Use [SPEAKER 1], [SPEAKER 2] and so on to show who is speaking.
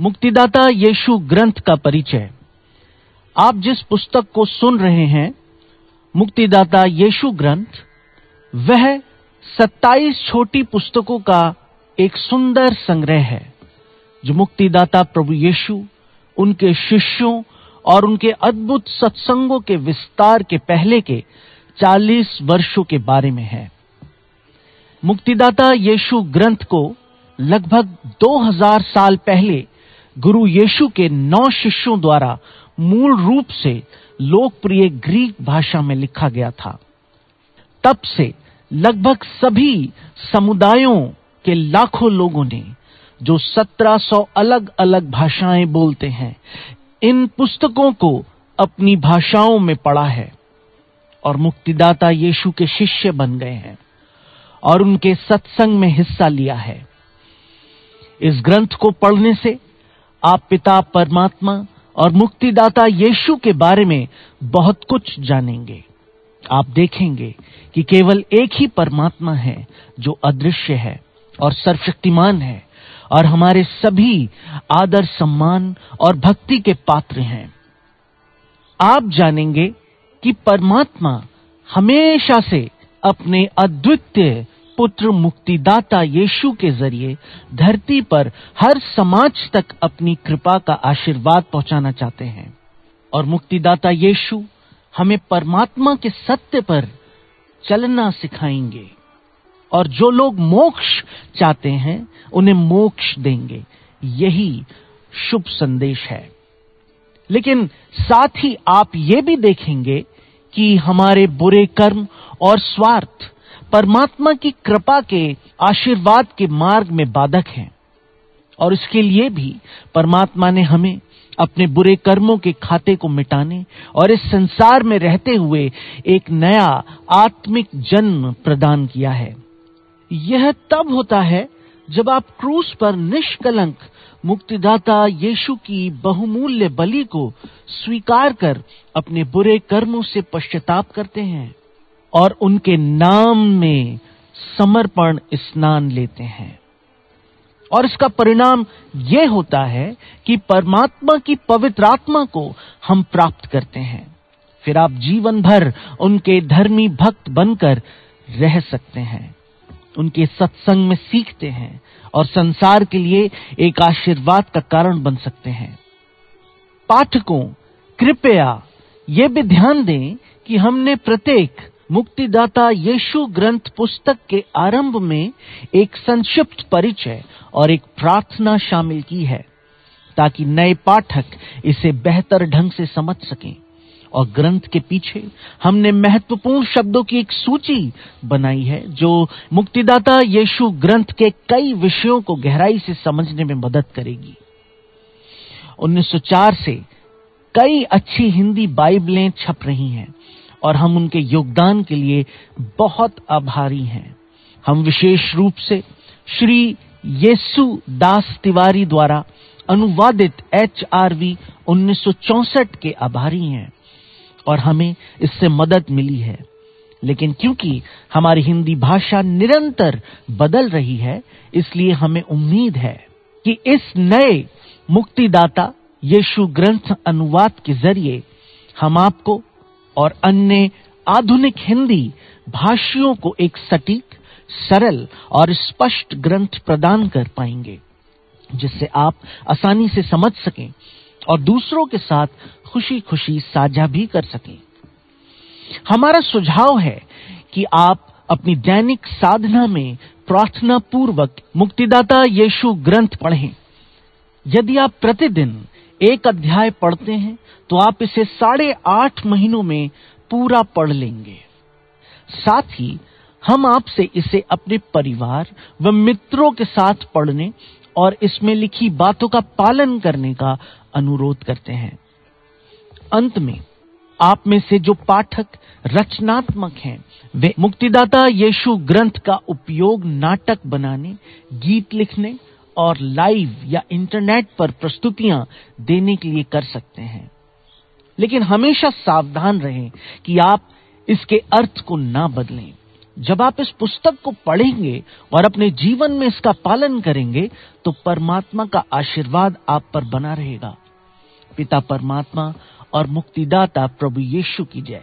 [SPEAKER 1] मुक्तिदाता यीशु ग्रंथ का परिचय। आप जिस पुस्तक को सुन रहे हैं, मुक्तिदाता यीशु ग्रंथ, वह 27 छोटी पुस्तकों का एक सुंदर संग्रह है, जो मुक्तिदाता प्रभु यीशु, उनके शिष्यों और उनके अद्भुत सत्संगों के विस्तार के पहले के 40 वर्षों के बारे में है। मुक्तिदाता यीशु ग्रंथ को लगभग 2000 साल पहले गुरु यीशु के नौ शिष्यों द्वारा मूल रूप से लोकप्रिय ग्रीक भाषा में लिखा गया था। तब से लगभग सभी समुदायों के लाखों लोगों ने, जो 1700 अलग अलग भाषाएँ बोलते हैं, इन पुस्तकों को अपनी भाषाओं में पढ़ा है और मुक्तिदाता यीशु के शिष्य बन गए हैं और उनके सत्संग में हिस्सा लिया है। इस ग्रंथ को पढ़ने से आप पिता परमात्मा और मुक्तिदाता यीशु के बारे में बहुत कुछ जानेंगे। आप देखेंगे कि केवल एक ही परमात्मा है जो अदृश्य है और सर्वशक्तिमान है और हमारे सभी आदर सम्मान और भक्ति के पात्र हैं। आप जानेंगे कि परमात्मा हमेशा से अपने अद्वितीय पुत्र मुक्तिदाता यीशु के ज़रिए धरती पर हर समाज तक अपनी कृपा का आशीर्वाद पहुंचाना चाहते हैं। और मुक्तिदाता यीशु हमें परमात्मा के सत्य पर चलना सिखाएँगे। और जो लोग मोक्ष चाहते हैं, उन्हें मोक्ष देंगे। यही शुभ संदेश है। लेकिन साथ ही आप ये भी देखेंगे कि हमारे बुरे कर्म और स्वार्थ परमात्मा की कृपा के आशीर्वाद के मार्ग में बाधक हैं। और इसके लिए भी परमात्मा ने हमें अपने बुरे कर्मों के खाते को मिटाने और इस संसार में रहते हुए एक नया आत्मिक जन्म प्रदान किया है। यह तब होता है जब आप क्रूस पर निष्कलंक मुक्तिदाता यीशु की बहुमूल्य बलि को स्वीकार कर अपने बुरे कर्मों से पश्चाताप करते हैं। और उनके नाम में समर्पण स्नान लेते हैं। और इसका परिणाम यह होता है कि परमात्मा की पवित्र आत्मा को हम प्राप्त करते हैं। फिर आप जीवन भर उनके धर्मी भक्त बनकर रह सकते हैं। उनके सत्संग में सीखते हैं और संसार के लिए एक आशीर्वाद का कारण बन सकते हैं। पाठकों, कृपया ये भी ध्यान दें कि हमने प्रत्येक मुक्तिदाता यीशु ग्रंथ पुस्तक के आरंभ में एक संक्षिप्त परिचय और एक प्रार्थना शामिल की है, ताकि नए पाठक इसे बेहतर ढंग से समझ सकें। और ग्रंथ के पीछे हमने महत्वपूर्ण शब्दों की एक सूची बनाई है, जो मुक्तिदाता यीशु ग्रंथ के कई विषयों को गहराई से समझने में मदद करेगी। 1904 से कई अच्छी हिंदी बाइबलें छप रही हैं और हम उनके योगदान के लिए बहुत आभारी हैं। हम विशेष रूप से श्री येसु दास तिवारी द्वारा अनुवादित एच आर वी उन्नीस के आभारी हैं और हमें इससे मदद मिली है। लेकिन क्योंकि हमारी हिंदी भाषा निरंतर बदल रही है, इसलिए हमें उम्मीद है कि इस नए मुक्तिदाता यीशु ग्रंथ अनुवाद के ज़रिए हम आपको और अन्य आधुनिक हिंदी भाषियों को एक सटीक, सरल और स्पष्ट ग्रंथ प्रदान कर पाएँगे, जिससे आप आसानी से समझ सकें और दूसरों के साथ खुशी खुशी साझा भी कर सकें। हमारा सुझाव है कि आप अपनी दैनिक साधना में प्रार्थना पूर्वक मुक्तिदाता यीशु ग्रंथ पढ़ें। यदि आप प्रतिदिन एक अध्याय पढ़ते हैं तो आप इसे साढ़े आठ महीनों में पूरा पढ़ लेंगे। साथ ही हम आपसे इसे अपने परिवार व मित्रों के साथ पढ़ने और इसमें लिखी बातों का पालन करने का अनुरोध करते हैं। अंत में आप में से जो पाठक रचनात्मक हैं, वे मुक्तिदाता यीशु ग्रंथ का उपयोग नाटक बनाने, गीत लिखने और लाइव या इंटरनेट पर प्रस्तुतियाँ देने के लिए कर सकते हैं। लेकिन हमेशा सावधान रहें कि आप इसके अर्थ को ना बदलें। जब आप इस पुस्तक को पढ़ेंगे और अपने जीवन में इसका पालन करेंगे तो परमात्मा का आशीर्वाद आप पर बना रहेगा। पिता परमात्मा और मुक्तिदाता प्रभु यीशु की जय।